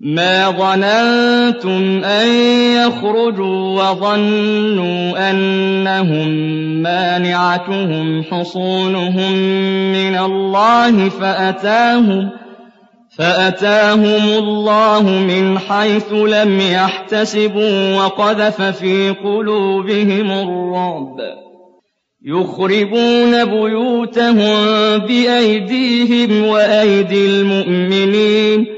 ما ظننتم أن يخرجوا وظنوا أنهم مانعتهم حصونهم من الله فأتاهم فأتاهم الله من حيث لم يحتسبوا وقذف في قلوبهم الرعب يخربون بيوتهم بأيديهم وأيدي المؤمنين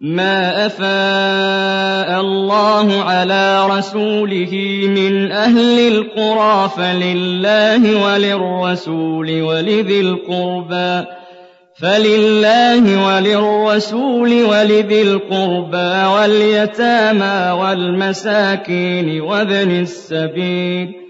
ما أفاء الله على رسوله من أهل القرى فلله وللرسول ولذي القربى فلله وللرسول ولذي القربى واليتامى والمساكين وابن السبيل